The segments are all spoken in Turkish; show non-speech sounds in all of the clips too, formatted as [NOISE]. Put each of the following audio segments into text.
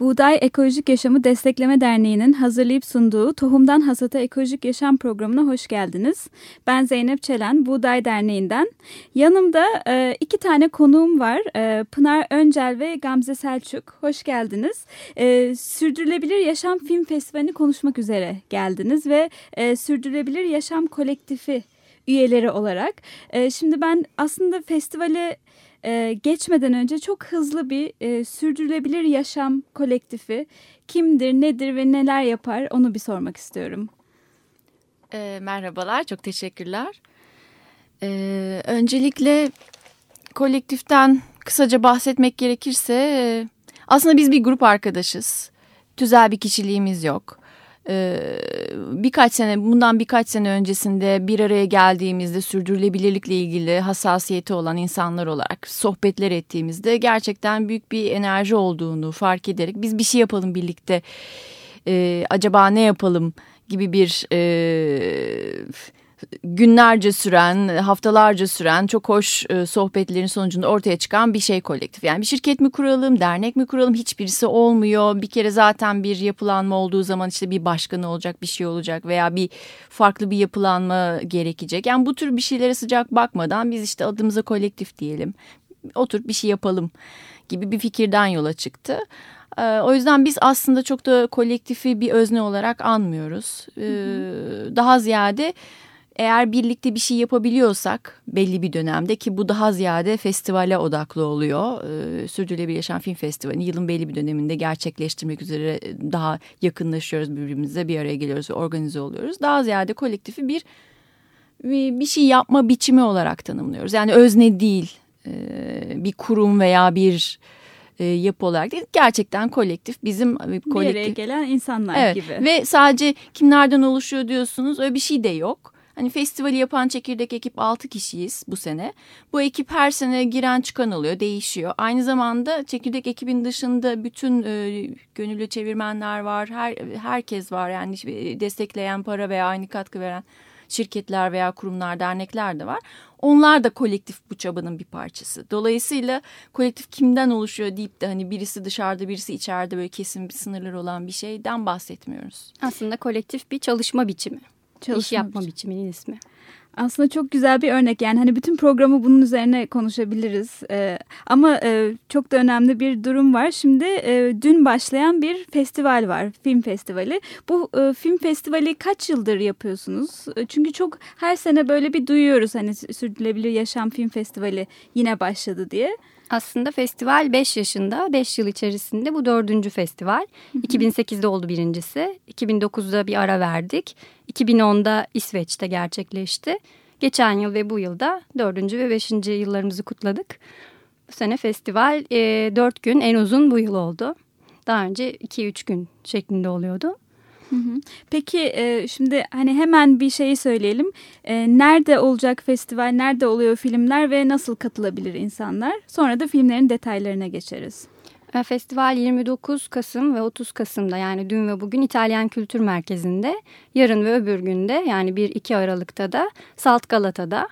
Buğday Ekolojik Yaşamı Destekleme Derneği'nin hazırlayıp sunduğu Tohumdan Hasata Ekolojik Yaşam programına hoş geldiniz. Ben Zeynep Çelen, Buğday Derneği'nden. Yanımda e, iki tane konuğum var. E, Pınar Öncel ve Gamze Selçuk. Hoş geldiniz. E, Sürdürülebilir Yaşam Film Festivali'ni konuşmak üzere geldiniz ve e, Sürdürülebilir Yaşam Kolektifi üyeleri olarak. E, şimdi ben aslında festivale e, geçmeden önce çok hızlı bir e, sürdürülebilir yaşam kolektifi kimdir, nedir ve neler yapar onu bir sormak istiyorum. E, merhabalar, çok teşekkürler. E, öncelikle kolektiften kısaca bahsetmek gerekirse e, aslında biz bir grup arkadaşız. Tüzel bir kişiliğimiz yok. Ee, birkaç sene bundan birkaç sene öncesinde bir araya geldiğimizde sürdürülebilirlikle ilgili hassasiyeti olan insanlar olarak sohbetler ettiğimizde gerçekten büyük bir enerji olduğunu fark ederek biz bir şey yapalım birlikte ee, acaba ne yapalım gibi bir e, günlerce süren, haftalarca süren çok hoş e, sohbetlerin sonucunda ortaya çıkan bir şey kolektif. Yani bir şirket mi kuralım, dernek mi kuralım hiçbirisi olmuyor. Bir kere zaten bir yapılanma olduğu zaman işte bir başkanı olacak, bir şey olacak veya bir farklı bir yapılanma gerekecek. Yani bu tür bir şeylere sıcak bakmadan biz işte adımıza kolektif diyelim. Oturup bir şey yapalım gibi bir fikirden yola çıktı. E, o yüzden biz aslında çok da kolektifi bir özne olarak anmıyoruz. Hı hı. Daha ziyade eğer birlikte bir şey yapabiliyorsak belli bir dönemde ki bu daha ziyade festivale odaklı oluyor. Ee, Sürdürülebilir Yaşam Film Festivali yılın belli bir döneminde gerçekleştirmek üzere daha yakınlaşıyoruz birbirimize bir araya geliyoruz ve organize oluyoruz. Daha ziyade kolektifi bir bir şey yapma biçimi olarak tanımlıyoruz. Yani özne değil bir kurum veya bir yapı olarak değil. Gerçekten kolektif bizim kolektif. Bir araya gelen insanlar evet. gibi. Ve sadece kimlerden oluşuyor diyorsunuz öyle bir şey de yok. Hani festivali yapan çekirdek ekip 6 kişiyiz bu sene. Bu ekip her sene giren çıkan oluyor, değişiyor. Aynı zamanda çekirdek ekibin dışında bütün e, gönüllü çevirmenler var. Her herkes var yani destekleyen para veya aynı katkı veren şirketler veya kurumlar, dernekler de var. Onlar da kolektif bu çabanın bir parçası. Dolayısıyla kolektif kimden oluşuyor deyip de hani birisi dışarıda birisi içeride böyle kesin bir sınırlar olan bir şeyden bahsetmiyoruz. Aslında kolektif bir çalışma biçimi. Çalışma İş yapma biçimi. biçiminin ismi. Aslında çok güzel bir örnek yani hani bütün programı bunun üzerine konuşabiliriz ee, ama e, çok da önemli bir durum var. Şimdi e, dün başlayan bir festival var film festivali. Bu e, film festivali kaç yıldır yapıyorsunuz? E, çünkü çok her sene böyle bir duyuyoruz hani sürdürülebilir yaşam film festivali yine başladı diye. Aslında festival 5 yaşında, 5 yıl içerisinde bu dördüncü festival. Hı hı. 2008'de oldu birincisi, 2009'da bir ara verdik, 2010'da İsveç'te gerçekleşti. Geçen yıl ve bu yılda dördüncü ve beşinci yıllarımızı kutladık. Bu sene festival e, 4 gün en uzun bu yıl oldu. Daha önce 2-3 gün şeklinde oluyordu. Peki e, şimdi hani hemen bir şeyi söyleyelim. E, nerede olacak festival, nerede oluyor filmler ve nasıl katılabilir insanlar? Sonra da filmlerin detaylarına geçeriz. E, festival 29 Kasım ve 30 Kasım'da yani dün ve bugün İtalyan Kültür Merkezi'nde, yarın ve öbür günde yani 1-2 Aralık'ta da Salt Galata'da.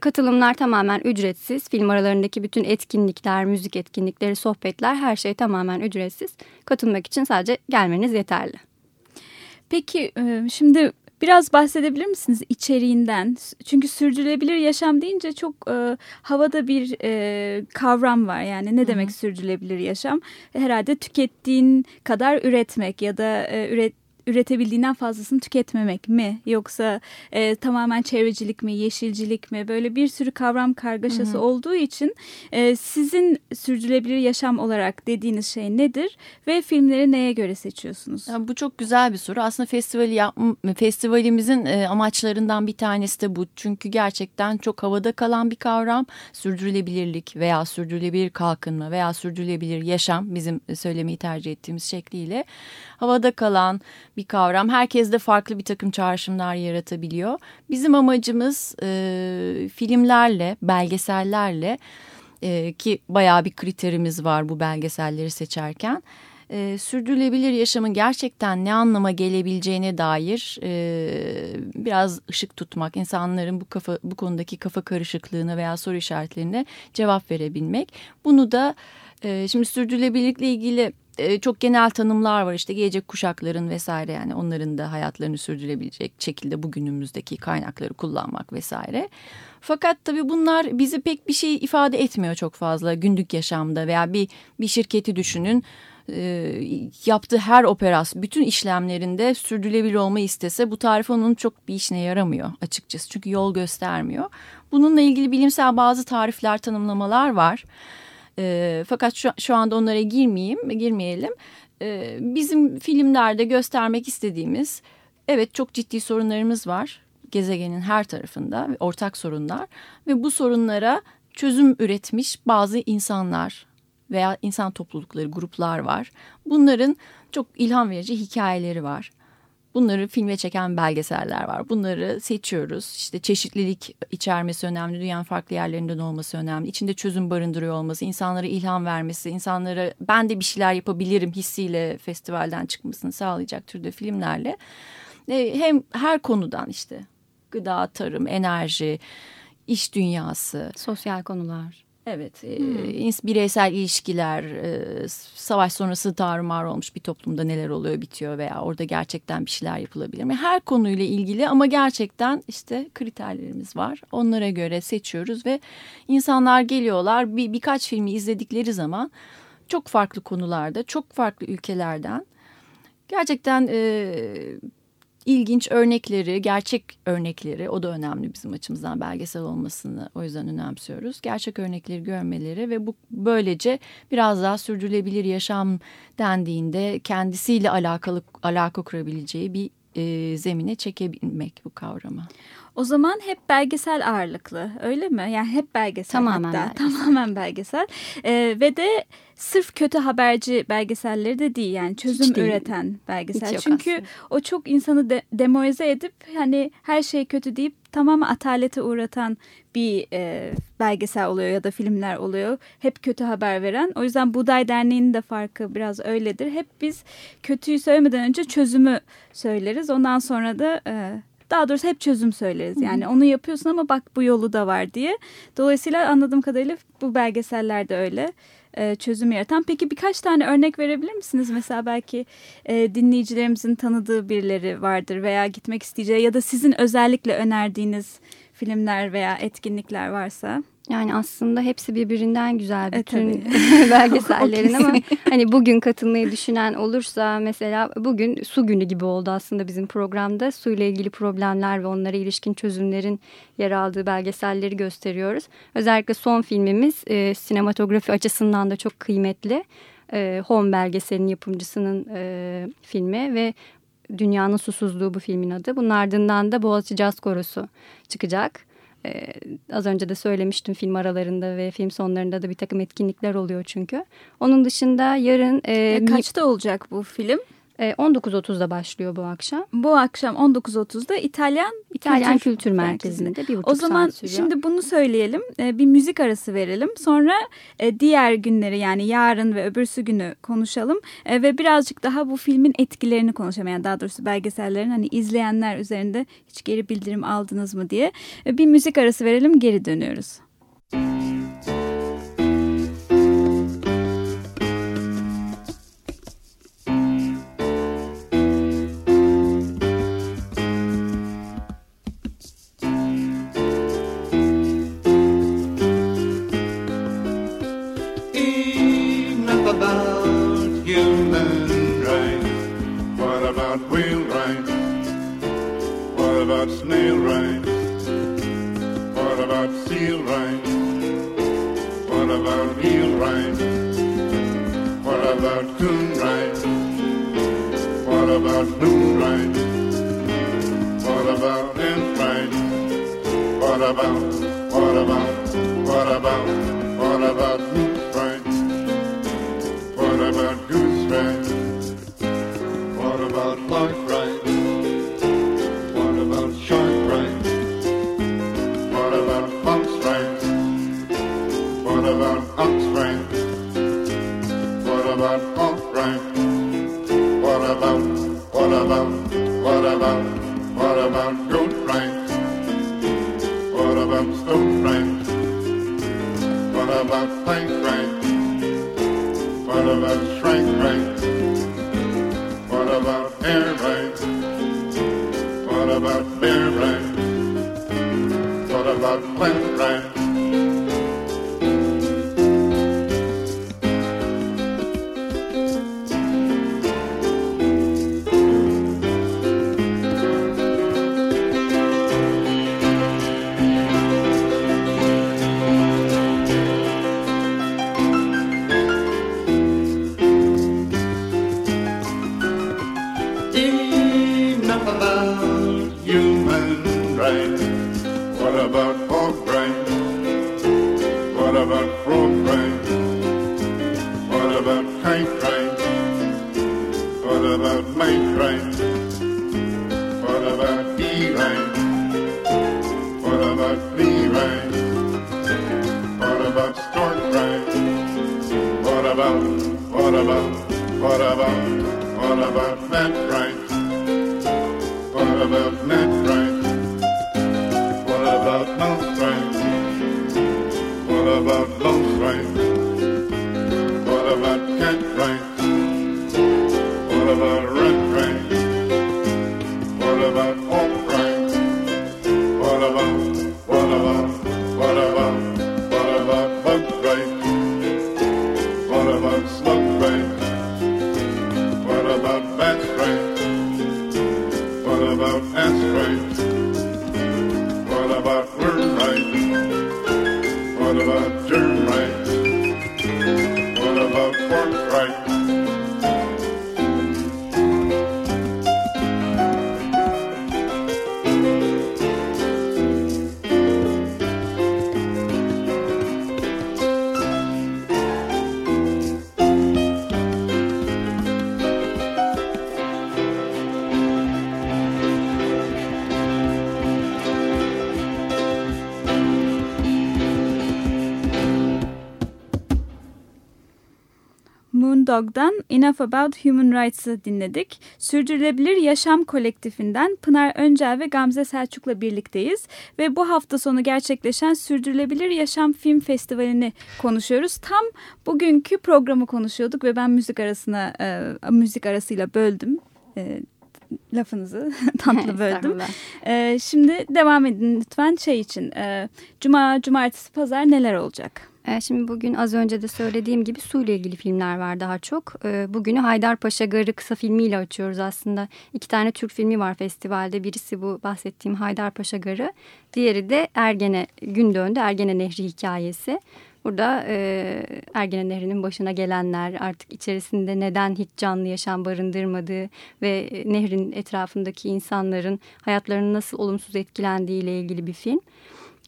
katılımlar tamamen ücretsiz. Film aralarındaki bütün etkinlikler, müzik etkinlikleri, sohbetler her şey tamamen ücretsiz. Katılmak için sadece gelmeniz yeterli. Peki e, şimdi biraz bahsedebilir misiniz içeriğinden? Çünkü sürdürülebilir yaşam deyince çok e, havada bir e, kavram var. Yani ne demek Hı sürdürülebilir yaşam? Herhalde tükettiğin kadar üretmek ya da e, üret üretebildiğinden fazlasını tüketmemek mi? Yoksa e, tamamen çevrecilik mi, yeşilcilik mi? Böyle bir sürü kavram kargaşası hı hı. olduğu için e, sizin sürdürülebilir yaşam olarak dediğiniz şey nedir? Ve filmleri neye göre seçiyorsunuz? Ya, bu çok güzel bir soru. Aslında festivali yap, festivalimizin e, amaçlarından bir tanesi de bu. Çünkü gerçekten çok havada kalan bir kavram. Sürdürülebilirlik veya sürdürülebilir kalkınma veya sürdürülebilir yaşam bizim söylemeyi tercih ettiğimiz şekliyle havada kalan bir kavram. Herkes de farklı bir takım çağrışımlar yaratabiliyor. Bizim amacımız e, filmlerle, belgesellerle e, ki bayağı bir kriterimiz var bu belgeselleri seçerken e, sürdürülebilir yaşamın gerçekten ne anlama gelebileceğine dair e, biraz ışık tutmak, insanların bu kafa bu konudaki kafa karışıklığına veya soru işaretlerine cevap verebilmek. Bunu da e, şimdi sürdürülebilirlikle ilgili e, çok genel tanımlar var işte gelecek kuşakların vesaire yani onların da hayatlarını sürdürebilecek şekilde bugünümüzdeki kaynakları kullanmak vesaire. Fakat tabii bunlar bizi pek bir şey ifade etmiyor çok fazla günlük yaşamda veya bir bir şirketi düşünün e, yaptığı her operasyon, bütün işlemlerinde sürdürülebilir olmayı istese bu tarif onun çok bir işine yaramıyor açıkçası. Çünkü yol göstermiyor. Bununla ilgili bilimsel bazı tarifler, tanımlamalar var. E, fakat şu, şu anda onlara girmeyeyim, girmeyelim. E, bizim filmlerde göstermek istediğimiz, evet çok ciddi sorunlarımız var gezegenin her tarafında ortak sorunlar ve bu sorunlara çözüm üretmiş bazı insanlar veya insan toplulukları, gruplar var. Bunların çok ilham verici hikayeleri var. Bunları filme çeken belgeseller var. Bunları seçiyoruz. İşte çeşitlilik içermesi önemli. Dünyanın farklı yerlerinden olması önemli. İçinde çözüm barındırıyor olması, insanlara ilham vermesi, insanlara ben de bir şeyler yapabilirim hissiyle festivalden çıkmasını sağlayacak türde filmlerle. E, hem her konudan işte gıda, tarım, enerji, iş dünyası. Sosyal konular. Evet, e, hmm. bireysel ilişkiler, e, savaş sonrası tarumar olmuş bir toplumda neler oluyor bitiyor veya orada gerçekten bir şeyler yapılabilir mi? Her konuyla ilgili ama gerçekten işte kriterlerimiz var. Onlara göre seçiyoruz ve insanlar geliyorlar bir birkaç filmi izledikleri zaman çok farklı konularda, çok farklı ülkelerden gerçekten e, ilginç örnekleri, gerçek örnekleri o da önemli bizim açımızdan belgesel olmasını o yüzden önemsiyoruz. Gerçek örnekleri görmeleri ve bu böylece biraz daha sürdürülebilir yaşam dendiğinde kendisiyle alakalı alaka kurabileceği bir e, zemine çekebilmek bu kavramı. O zaman hep belgesel ağırlıklı öyle mi? Yani hep belgesel tamamen hatta belgesel. tamamen belgesel ee, ve de sırf kötü haberci belgeselleri de değil yani çözüm Hiç değil. üreten belgesel. Çünkü aslında. o çok insanı de, demoralize edip hani her şey kötü deyip tamamen atalete uğratan bir e, belgesel oluyor ya da filmler oluyor. Hep kötü haber veren. O yüzden Buday Derneği'nin de farkı biraz öyledir. Hep biz kötüyü söylemeden önce çözümü söyleriz. Ondan sonra da e, daha doğrusu hep çözüm söyleriz. Yani onu yapıyorsun ama bak bu yolu da var diye. Dolayısıyla anladığım kadarıyla bu belgeseller de öyle e, çözüm yaratan. Peki birkaç tane örnek verebilir misiniz? Mesela belki e, dinleyicilerimizin tanıdığı birileri vardır veya gitmek isteyeceği ya da sizin özellikle önerdiğiniz filmler veya etkinlikler varsa. Yani aslında hepsi birbirinden güzel E, bütün tabii. [LAUGHS] belgesellerin [LAUGHS] ama hani bugün katılmayı düşünen olursa mesela bugün su günü gibi oldu aslında bizim programda. Suyla ilgili problemler ve onlara ilişkin çözümlerin yer aldığı belgeselleri gösteriyoruz. Özellikle son filmimiz e, sinematografi açısından da çok kıymetli. E, Home belgeselinin yapımcısının e, filmi ve Dünyanın Susuzluğu bu filmin adı. Bunun ardından da Boğaziçi Caz Korosu çıkacak. Ee, az önce de söylemiştim film aralarında ve film sonlarında da bir takım etkinlikler oluyor çünkü. Onun dışında yarın e, E, kaçta olacak bu film? E, 19.30'da başlıyor bu akşam. Bu akşam 19.30'da İtalyan İtalyan Kültür Kültür, Merkezi'nde bir buçuk O zaman saat sürüyor. şimdi bunu söyleyelim. E, bir müzik arası verelim. Sonra e, diğer günleri yani yarın ve öbürsü günü konuşalım. E, ve birazcık daha bu filmin etkilerini konuşalım. Yani daha doğrusu belgesellerin hani izleyenler üzerinde hiç geri bildirim aldınız mı diye. Bir müzik arası verelim geri dönüyoruz. Enough Enough about human rights. What about hog rights? What about frog rights? What about kite rights? What about mite rights? What about bee rights? What about bee rights? What about stork rights? What about, what about, what about, what about life. Enough About Human Rights'ı dinledik. Sürdürülebilir Yaşam Kolektifinden Pınar Öncel ve Gamze Selçuk'la birlikteyiz. Ve bu hafta sonu gerçekleşen Sürdürülebilir Yaşam Film Festivali'ni konuşuyoruz. Tam bugünkü programı konuşuyorduk ve ben müzik arasına e, müzik arasıyla böldüm. E, lafınızı [LAUGHS] tatlı [LAUGHS] böldüm. Estağfurullah. E, şimdi devam edin lütfen şey için. E, Cuma, cumartesi, pazar neler olacak? E, Şimdi bugün az önce de söylediğim gibi su ile ilgili filmler var daha çok. E, Bugünü Haydarpaşa Garı kısa filmiyle açıyoruz aslında. İki tane Türk filmi var festivalde. Birisi bu bahsettiğim Haydarpaşa Garı. Diğeri de Ergene Gün Döndü Ergene Nehri hikayesi. Burada e, Ergene Nehri'nin başına gelenler artık içerisinde neden hiç canlı yaşam barındırmadığı ve e, nehrin etrafındaki insanların hayatlarının nasıl olumsuz etkilendiği ile ilgili bir film.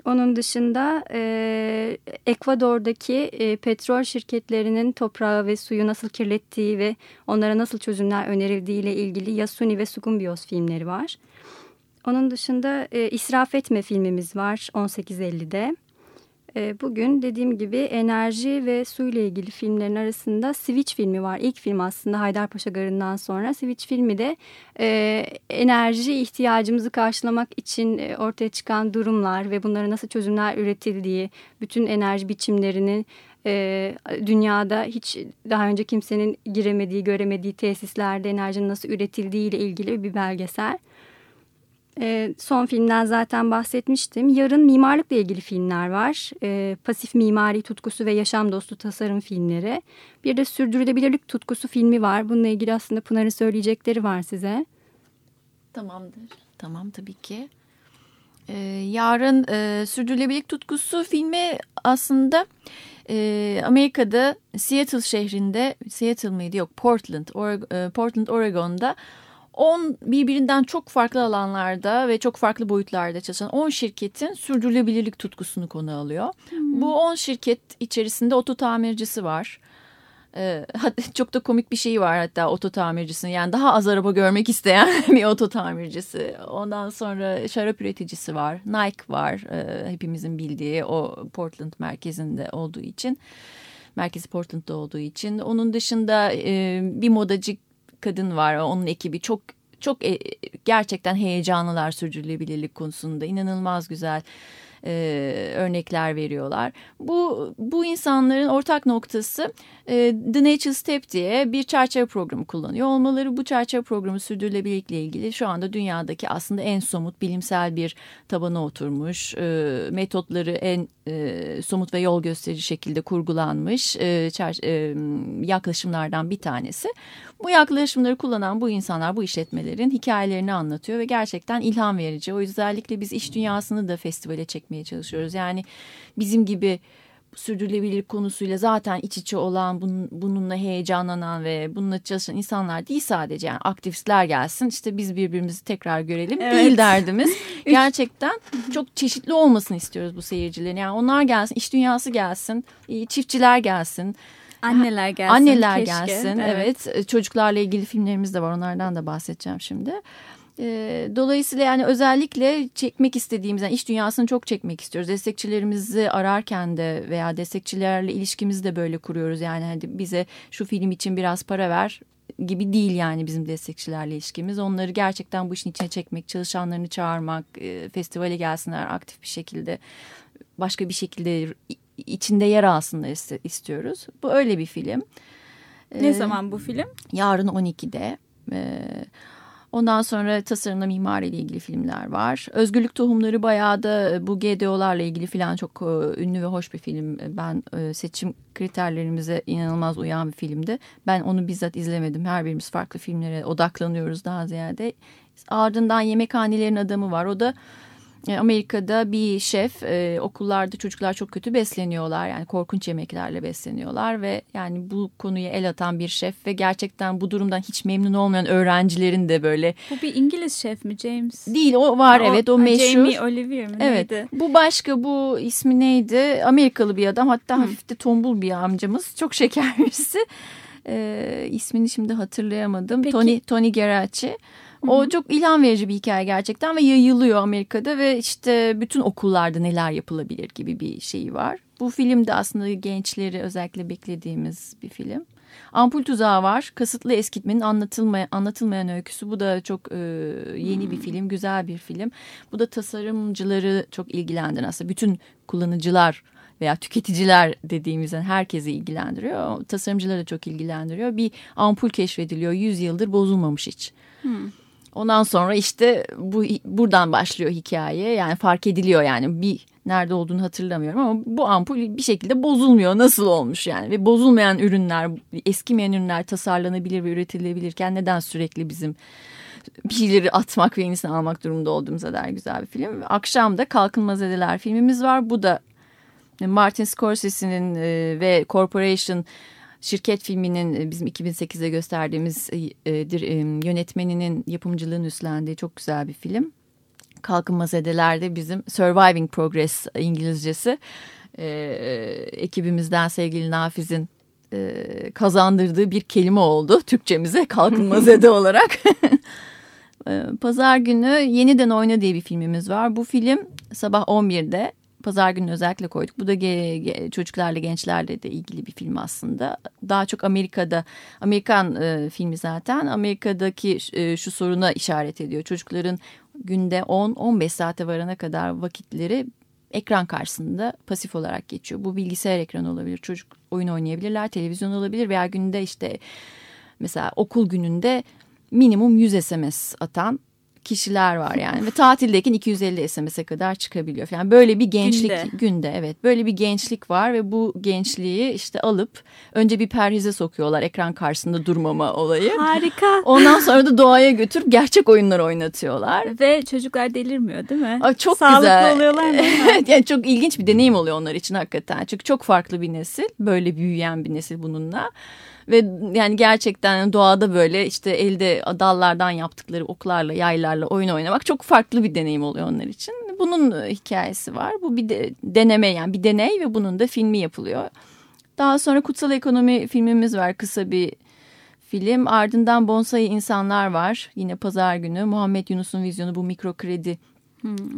Onun dışında e, Ekvador'daki e, petrol şirketlerinin toprağı ve suyu nasıl kirlettiği ve onlara nasıl çözümler önerildiği ile ilgili Yasuni ve Sukumbios filmleri var. Onun dışında e, İsraf Etme filmimiz var 18.50'de. E, bugün dediğim gibi enerji ve su ile ilgili filmlerin arasında Switch filmi var. İlk film aslında Haydarpaşa Garı'ndan sonra. Switch filmi de e, enerji ihtiyacımızı karşılamak için e, ortaya çıkan durumlar ve bunlara nasıl çözümler üretildiği, bütün enerji biçimlerinin e, dünyada hiç daha önce kimsenin giremediği, göremediği tesislerde enerjinin nasıl üretildiği ile ilgili bir belgesel. E, son filmden zaten bahsetmiştim. Yarın mimarlıkla ilgili filmler var. E, pasif mimari tutkusu ve yaşam dostu tasarım filmleri. Bir de sürdürülebilirlik tutkusu filmi var. Bununla ilgili aslında Pınar'ın söyleyecekleri var size. Tamamdır. Tamam tabii ki. Ee, yarın e, Sürdürülebilirlik Tutkusu filmi aslında e, Amerika'da Seattle şehrinde, Seattle mıydı yok Portland, Or- e, Portland Oregon'da 10 birbirinden çok farklı alanlarda ve çok farklı boyutlarda çalışan 10 şirketin sürdürülebilirlik tutkusunu konu alıyor. Bu 10 şirket içerisinde oto tamircisi var. Ee, [LAUGHS] çok da komik bir şey var hatta oto tamircisinin yani daha az araba görmek isteyen [LAUGHS] bir oto tamircisi. Ondan sonra şarap üreticisi var. Nike var e, hepimizin bildiği o Portland merkezinde olduğu için. Merkezi Portland'da olduğu için. Onun dışında e, bir modacı kadın var. Onun ekibi çok çok e, gerçekten heyecanlılar sürdürülebilirlik konusunda. inanılmaz güzel e, örnekler veriyorlar. Bu bu insanların ortak noktası e, The Nature Step diye bir çerçeve programı kullanıyor olmaları. Bu çerçeve programı sürdürülebilirlikle ilgili şu anda dünyadaki aslında en somut bilimsel bir tabana oturmuş. E, metotları en e, somut ve yol gösterici şekilde kurgulanmış e, yaklaşımlardan bir tanesi. Bu yaklaşımları kullanan bu insanlar, bu işletmelerin hikayelerini anlatıyor ve gerçekten ilham verici. O özellikle biz iş dünyasını da festivale çekmeye çalışıyoruz. Yani bizim gibi sürdürülebilir konusuyla zaten iç içe olan, bunun, bununla heyecanlanan ve bununla çalışan insanlar değil sadece. Yani aktivistler gelsin işte biz birbirimizi tekrar görelim evet. değil derdimiz. [LAUGHS] Gerçekten çok çeşitli olmasını istiyoruz bu seyircilerin. Yani onlar gelsin, iş dünyası gelsin, çiftçiler gelsin. Anneler gelsin. Anneler keşke. gelsin. Evet. evet. Çocuklarla ilgili filmlerimiz de var. Onlardan da bahsedeceğim şimdi. Ee, dolayısıyla yani özellikle çekmek istediğimiz yani iş dünyasını çok çekmek istiyoruz. Destekçilerimizi ararken de veya destekçilerle ilişkimizi de böyle kuruyoruz. Yani hadi bize şu film için biraz para ver gibi değil yani bizim destekçilerle ilişkimiz. Onları gerçekten bu işin içine çekmek, çalışanlarını çağırmak, e, festivale gelsinler aktif bir şekilde, başka bir şekilde içinde yer alsınlar istiyoruz. Bu öyle bir film. Ne ee, zaman bu film? Yarın 12'de. Ee, Ondan sonra tasarımla mimari ile ilgili filmler var. Özgürlük Tohumları bayağı da e, bu GDO'larla ilgili falan çok e, ünlü ve hoş bir film. Ben e, seçim kriterlerimize inanılmaz uyan bir filmdi. Ben onu bizzat izlemedim. Her birimiz farklı filmlere odaklanıyoruz daha ziyade. Ardından Yemekhanelerin Adamı var. O da Amerika'da bir şef e, okullarda çocuklar çok kötü besleniyorlar yani korkunç yemeklerle besleniyorlar ve yani bu konuya el atan bir şef ve gerçekten bu durumdan hiç memnun olmayan öğrencilerin de böyle. Bu bir İngiliz şef mi James? Değil o var ha, evet o, o meşhur. Jamie Oliver mi evet, neydi? Bu başka bu ismi neydi Amerikalı bir adam hatta Hı. hafif de tombul bir amcamız çok şeker birisi. [LAUGHS] E, ismini şimdi hatırlayamadım. Peki. Tony, Tony Geraci. O çok ilham verici bir hikaye gerçekten ve yayılıyor Amerika'da ve işte bütün okullarda neler yapılabilir gibi bir şeyi var. Bu film de aslında gençleri özellikle beklediğimiz bir film. Ampul Tuzağı var. Kasıtlı eskitmenin anlatılmayan, anlatılmayan öyküsü. Bu da çok e, yeni bir film, güzel bir film. Bu da tasarımcıları çok ilgilendiren aslında. Bütün kullanıcılar veya tüketiciler dediğimizden herkesi ilgilendiriyor. Tasarımcıları da çok ilgilendiriyor. Bir ampul keşfediliyor. Yüz yıldır bozulmamış hiç. Hmm. Ondan sonra işte bu buradan başlıyor hikaye. Yani fark ediliyor yani bir nerede olduğunu hatırlamıyorum ama bu ampul bir şekilde bozulmuyor. Nasıl olmuş yani? Ve bozulmayan ürünler, eskimeyen ürünler tasarlanabilir ve üretilebilirken neden sürekli bizim bir şeyleri atmak ve yenisini almak durumunda olduğumuza dair güzel bir film. Akşam da Kalkınmaz Edeler filmimiz var. Bu da Martin Scorsese'nin e, ve Corporation Şirket filminin e, bizim 2008'de gösterdiğimiz e, e, yönetmeninin yapımcılığını üstlendiği çok güzel bir film. Kalkınma Zedeler'de bizim Surviving Progress İngilizcesi e, ekibimizden sevgili Nafiz'in e, kazandırdığı bir kelime oldu Türkçemize [LAUGHS] kalkınma [LAUGHS] zede olarak. [LAUGHS] Pazar günü Yeniden Oyna diye bir filmimiz var. Bu film sabah 11'de pazar günü özellikle koyduk. Bu da ge, ge, çocuklarla gençlerle de ilgili bir film aslında. Daha çok Amerika'da Amerikan e, filmi zaten Amerika'daki e, şu soruna işaret ediyor. Çocukların günde 10-15 saate varana kadar vakitleri ekran karşısında pasif olarak geçiyor. Bu bilgisayar ekranı olabilir. Çocuk oyun oynayabilirler, televizyon olabilir veya günde işte mesela okul gününde minimum 100 SMS atan kişiler var yani ve tatildeyken 250 SMS'e kadar çıkabiliyor. Yani böyle bir gençlik günde. günde evet böyle bir gençlik var ve bu gençliği işte alıp önce bir perhize sokuyorlar ekran karşısında durmama olayı. Harika. Ondan sonra da doğaya götürüp gerçek oyunlar oynatıyorlar. Ve çocuklar delirmiyor değil mi? Aa, çok Sağlıklı güzel. oluyorlar mı? [LAUGHS] evet yani çok ilginç bir deneyim oluyor onlar için hakikaten. Çünkü çok farklı bir nesil böyle büyüyen bir nesil bununla. Ve yani gerçekten doğada böyle işte elde dallardan yaptıkları oklarla, yaylarla oyun oynamak çok farklı bir deneyim oluyor onlar için. Bunun hikayesi var. Bu bir de, deneme yani bir deney ve bunun da filmi yapılıyor. Daha sonra Kutsal Ekonomi filmimiz var. Kısa bir film. Ardından Bonsai İnsanlar var. Yine pazar günü. Muhammed Yunus'un vizyonu bu mikro kredi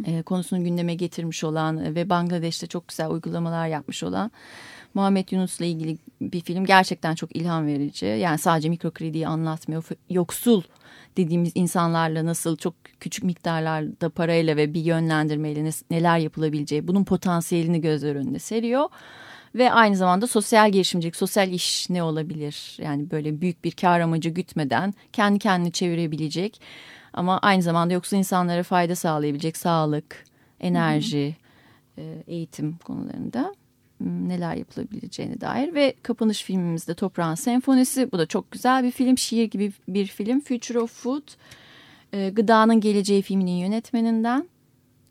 e, konusunu gündeme getirmiş olan ve Bangladeş'te çok güzel uygulamalar yapmış olan Muhammed Yunus'la ilgili bir film gerçekten çok ilham verici. Yani sadece mikro krediyi anlatmıyor. Yoksul dediğimiz insanlarla nasıl çok küçük miktarlarda parayla ve bir yönlendirmeyle neler yapılabileceği bunun potansiyelini gözler önünde seriyor. Ve aynı zamanda sosyal girişimcilik, sosyal iş ne olabilir? Yani böyle büyük bir kar amacı gütmeden kendi kendini çevirebilecek ama aynı zamanda yoksul insanlara fayda sağlayabilecek sağlık, enerji, hı hı. eğitim konularında neler yapılabileceğine dair ve kapanış filmimizde Toprağın Senfonisi. Bu da çok güzel bir film, şiir gibi bir film. Future of Food, Gıdanın Geleceği filminin yönetmeninden.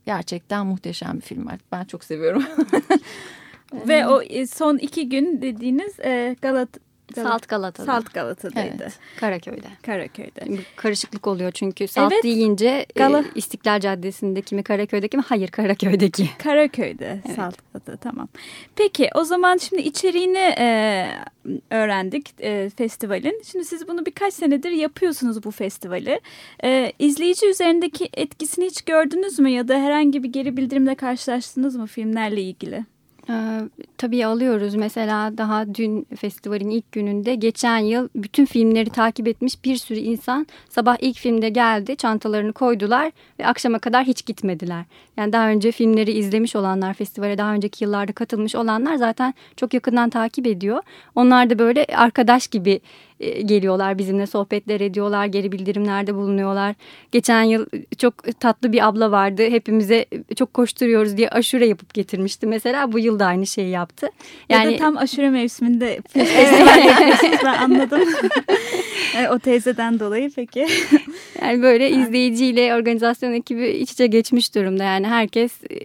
Gerçekten muhteşem bir film var. Ben çok seviyorum. [LAUGHS] Ve o son iki gün dediğiniz Galat Salt Galata'da. Salt Galata'daydı. Evet, Karaköy'de. Karaköy'de. Karışıklık oluyor çünkü salt evet, deyince Gala... e, İstiklal Caddesi'ndeki mi Karaköy'deki mi? Hayır Karaköy'deki. [LAUGHS] Karaköy'de evet. Salt Galata tamam. Peki o zaman şimdi içeriğini e, öğrendik e, festivalin. Şimdi siz bunu birkaç senedir yapıyorsunuz bu festivali. E, izleyici üzerindeki etkisini hiç gördünüz mü ya da herhangi bir geri bildirimle karşılaştınız mı filmlerle ilgili? Ee, tabii alıyoruz. Mesela daha dün festivalin ilk gününde geçen yıl bütün filmleri takip etmiş bir sürü insan sabah ilk filmde geldi, çantalarını koydular ve akşama kadar hiç gitmediler. Yani daha önce filmleri izlemiş olanlar, festivale daha önceki yıllarda katılmış olanlar zaten çok yakından takip ediyor. Onlar da böyle arkadaş gibi geliyorlar bizimle sohbetler ediyorlar geri bildirimlerde bulunuyorlar. Geçen yıl çok tatlı bir abla vardı hepimize çok koşturuyoruz diye aşure yapıp getirmişti mesela bu yıl da aynı şeyi yaptı. Yani... Ya da tam aşure mevsiminde [LAUGHS] festival anladım. [LAUGHS] E, o teyzeden dolayı peki. Yani böyle izleyiciyle organizasyon ekibi iç içe geçmiş durumda yani herkes e,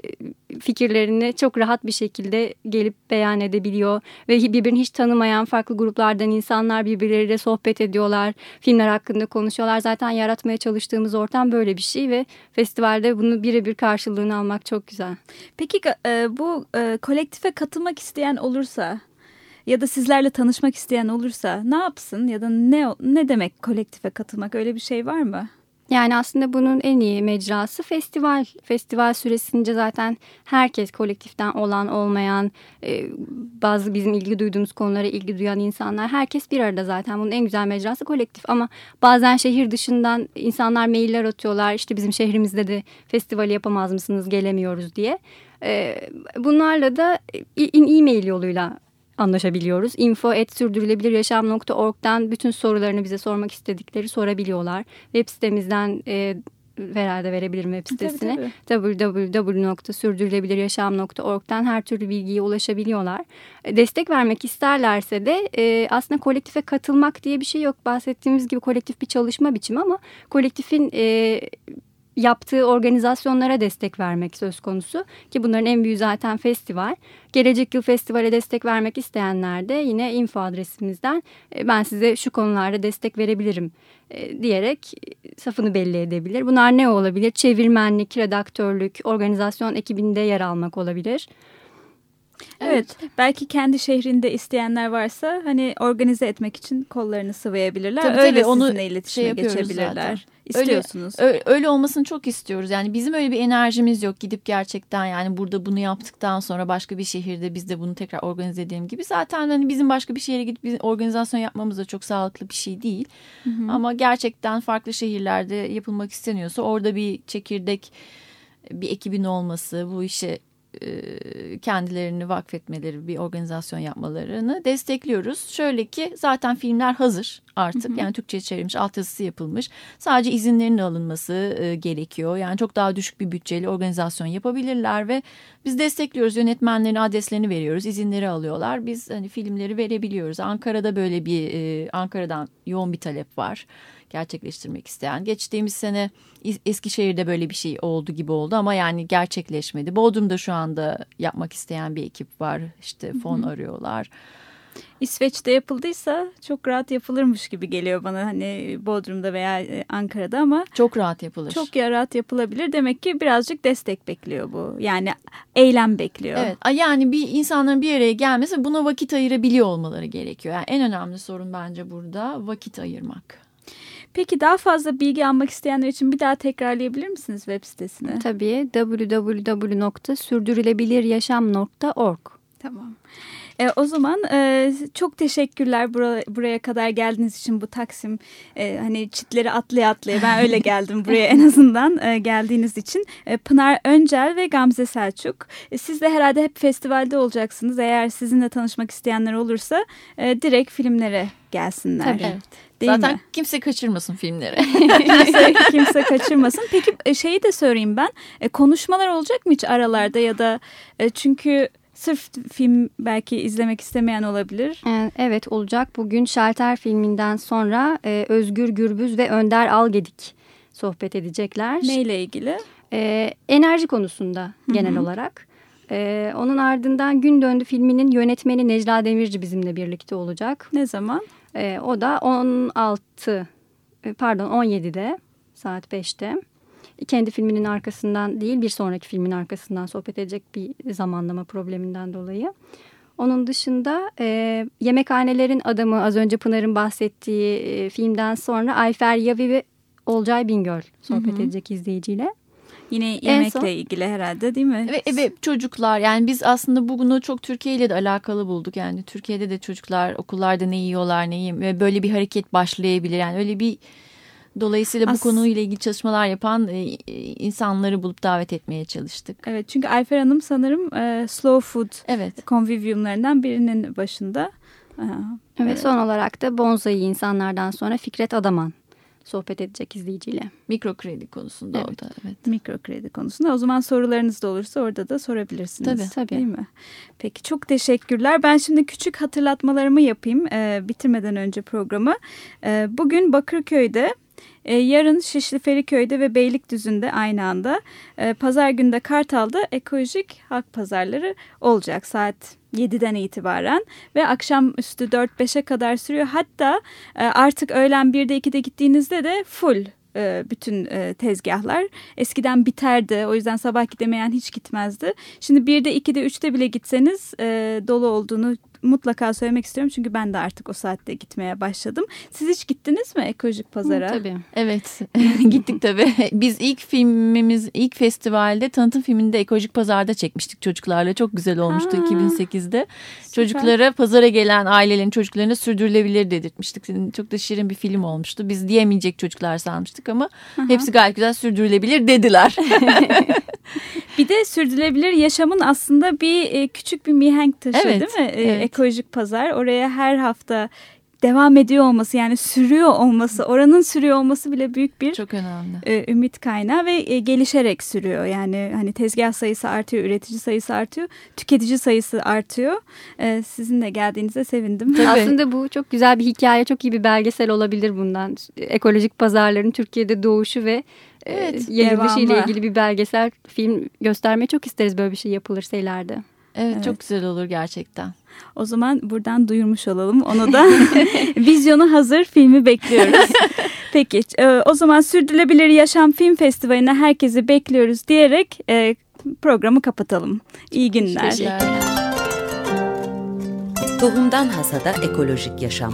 fikirlerini çok rahat bir şekilde gelip beyan edebiliyor. Ve birbirini hiç tanımayan farklı gruplardan insanlar birbirleriyle sohbet ediyorlar. Filmler hakkında konuşuyorlar. Zaten yaratmaya çalıştığımız ortam böyle bir şey ve festivalde bunu birebir karşılığını almak çok güzel. Peki e, bu e, kolektife katılmak isteyen olursa ya da sizlerle tanışmak isteyen olursa ne yapsın ya da ne ne demek kolektife katılmak öyle bir şey var mı? Yani aslında bunun en iyi mecrası festival. Festival süresince zaten herkes kolektiften olan olmayan e, bazı bizim ilgi duyduğumuz konulara ilgi duyan insanlar herkes bir arada zaten. Bunun en güzel mecrası kolektif ama bazen şehir dışından insanlar mailler atıyorlar işte bizim şehrimizde de festivali yapamaz mısınız gelemiyoruz diye. E, bunlarla da e-mail yoluyla anlaşabiliyoruz. Info et sürdürülebiliryaşam.org'dan bütün sorularını bize sormak istedikleri sorabiliyorlar. Web sitemizden e, herhalde verebilirim web sitesine. www.sürdürülebiliryaşam.org'dan her türlü bilgiye ulaşabiliyorlar. E, destek vermek isterlerse de e, aslında kolektife katılmak diye bir şey yok. Bahsettiğimiz gibi kolektif bir çalışma biçimi ama kolektifin e, yaptığı organizasyonlara destek vermek söz konusu. Ki bunların en büyüğü zaten festival. Gelecek yıl festivale destek vermek isteyenler de yine info adresimizden e, ben size şu konularda destek verebilirim e, diyerek e, safını belli edebilir. Bunlar ne olabilir? Çevirmenlik, redaktörlük, organizasyon ekibinde yer almak olabilir. Evet, belki kendi şehrinde isteyenler varsa hani organize etmek için kollarını sıvayabilirler. Tabii, öyle tabii, sizinle iletişime şey geçebilirler. Zaten. İstiyorsunuz. Öyle, öyle olmasını çok istiyoruz. Yani bizim öyle bir enerjimiz yok. Gidip gerçekten yani burada bunu yaptıktan sonra başka bir şehirde biz de bunu tekrar organize edelim gibi. Zaten hani bizim başka bir şehre gidip bir organizasyon yapmamız da çok sağlıklı bir şey değil. Hı hı. Ama gerçekten farklı şehirlerde yapılmak isteniyorsa orada bir çekirdek bir ekibin olması, bu işe kendilerini vakfetmeleri, bir organizasyon yapmalarını destekliyoruz. Şöyle ki zaten filmler hazır artık. Hı hı. Yani Türkçe çevrilmiş, altyazısı yapılmış. Sadece izinlerinin alınması e, gerekiyor. Yani çok daha düşük bir bütçeli organizasyon yapabilirler ve biz destekliyoruz. Yönetmenlerin adreslerini veriyoruz, izinleri alıyorlar. Biz hani filmleri verebiliyoruz. Ankara'da böyle bir e, Ankara'dan yoğun bir talep var gerçekleştirmek isteyen. Geçtiğimiz sene Eskişehir'de böyle bir şey oldu gibi oldu ama yani gerçekleşmedi. Bodrum'da şu anda yapmak isteyen bir ekip var. İşte fon arıyorlar. İsveç'te yapıldıysa çok rahat yapılırmış gibi geliyor bana hani Bodrum'da veya e, Ankara'da ama çok rahat yapılır. Çok ya rahat yapılabilir. Demek ki birazcık destek bekliyor bu. Yani eylem bekliyor. Evet. Yani bir insanların bir araya gelmesi buna vakit ayırabiliyor olmaları gerekiyor. Yani en önemli sorun bence burada vakit ayırmak. Peki daha fazla bilgi almak isteyenler için bir daha tekrarlayabilir misiniz web sitesini? Tabii www.sürdürülebiliryaşam.org Tamam. E, o zaman e, çok teşekkürler buraya, buraya kadar geldiğiniz için bu Taksim e, hani çitleri atlaya atlaya ben öyle [LAUGHS] geldim buraya en azından e, geldiğiniz için. E, Pınar Öncel ve Gamze Selçuk e, siz de herhalde hep festivalde olacaksınız. Eğer sizinle tanışmak isteyenler olursa e, direkt filmlere gelsinler. Tabii. Evet. Değil Zaten mi? kimse kaçırmasın filmleri. [LAUGHS] kimse, kimse kaçırmasın. Peki e, şeyi de sorayım ben. E, konuşmalar olacak mı hiç aralarda ya da e, çünkü Sırf film belki izlemek istemeyen olabilir. Ee, evet olacak. Bugün Şalter filminden sonra e, Özgür Gürbüz ve Önder Algedik sohbet edecekler. Neyle ilgili? Ee, enerji konusunda genel Hı -hı. olarak. Ee, onun ardından Gün Döndü filminin yönetmeni Necla Demirci bizimle birlikte olacak. Ne zaman? Ee, o da 16 e, pardon 17'de saat 5'te kendi filminin arkasından değil bir sonraki filmin arkasından sohbet edecek bir zamanlama probleminden dolayı. Onun dışında e, Yemekhanelerin Adamı az önce Pınar'ın bahsettiği e, filmden sonra Ayfer Yavi ve Olcay Bingöl sohbet hı hı. edecek izleyiciyle. Yine yemekle son, ilgili herhalde değil mi? Evet, evet çocuklar yani biz aslında bunu çok Türkiye ile de alakalı bulduk. Yani Türkiye'de de çocuklar okullarda ne yiyorlar ne yemiyor böyle bir hareket başlayabilir. Yani öyle bir Dolayısıyla bu As konuyla ilgili çalışmalar yapan e, insanları bulup davet etmeye çalıştık. Evet çünkü Ayfer Hanım sanırım e, Slow Food evet. konvivyumlarından birinin başında. Aha. Evet son olarak da Bonzai insanlardan sonra Fikret Adaman sohbet edecek izleyiciyle. Mikro kredi konusunda evet. orada. Evet. Mikro kredi konusunda. O zaman sorularınız da olursa orada da sorabilirsiniz. Tabii tabii. Değil mi? Peki çok teşekkürler. Ben şimdi küçük hatırlatmalarımı yapayım e, bitirmeden önce programı. E, bugün Bakırköy'de e, yarın Şişli Feriköy'de ve Beylikdüzü'nde aynı anda. E, Pazar günde Kartal'da ekolojik halk pazarları olacak saat 7'den itibaren ve akşam üstü 4-5'e kadar sürüyor. Hatta e, artık öğlen 1'de 2'de gittiğinizde de full e, bütün e, tezgahlar. Eskiden biterdi. O yüzden sabah gidemeyen hiç gitmezdi. Şimdi 1'de 2'de 3'te bile gitseniz e, dolu olduğunu mutlaka söylemek istiyorum. Çünkü ben de artık o saatte gitmeye başladım. Siz hiç gittiniz mi ekolojik pazara? Hı, tabii. Evet [LAUGHS] gittik tabii. Biz ilk filmimiz ilk festivalde tanıtım filminde ekolojik pazarda çekmiştik çocuklarla. Çok güzel olmuştu ha, 2008'de. Süper. Çocuklara pazara gelen ailelerin çocuklarına sürdürülebilir dedirtmiştik. Çok da şirin bir film olmuştu. Biz diyemeyecek çocuklar sanmıştık ama Aha. hepsi gayet güzel sürdürülebilir dediler. [LAUGHS] bir de sürdürülebilir yaşamın aslında bir e, küçük bir mihenk taşı evet, değil mi? E, evet. Ekolojik pazar. Oraya her hafta devam ediyor olması yani sürüyor olması oranın sürüyor olması bile büyük bir çok önemli e, ümit kaynağı ve e, gelişerek sürüyor yani hani tezgah sayısı artıyor üretici sayısı artıyor tüketici sayısı artıyor e, sizin de geldiğinize sevindim Tabii. aslında bu çok güzel bir hikaye çok iyi bir belgesel olabilir bundan ekolojik pazarların Türkiye'de doğuşu ve evet, yayılışıyla ilgili bir belgesel film göstermeyi çok isteriz böyle bir şey yapılırsa ileride. Evet, evet çok güzel olur gerçekten. O zaman buradan duyurmuş olalım onu da. [LAUGHS] [LAUGHS] Vizyonu hazır filmi bekliyoruz. [LAUGHS] Peki e, o zaman Sürdürülebilir Yaşam Film Festivali'ne herkesi bekliyoruz diyerek e, programı kapatalım. İyi günler. Tohumdan Hasada Ekolojik Yaşam